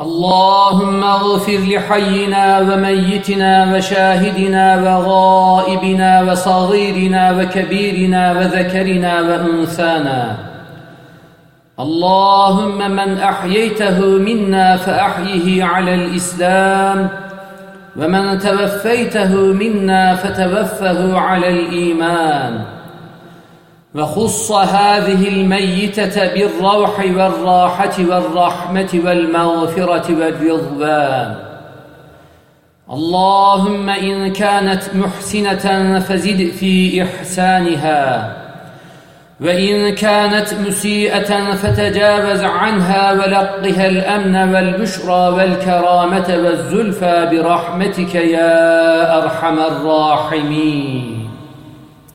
اللهم اغفر لحينا وميتنا وشاهدنا وغائبنا وصغيرنا وكبيرنا وذكرنا وأنثانا. اللهم من أحييته منا فأحيه على الإسلام ومن توفيته منا فتوفه على الإيمان. وخص هذه الميتة بالروح والراحة والرحمة والمغفرة والرضوان. اللهم إن كانت محسنة فزد في إحسانها وإن كانت مسيئة فتجاوز عنها ولقها الأمن والبشرى والكرامة والزلفى برحمتك يا أرحم الراحمين.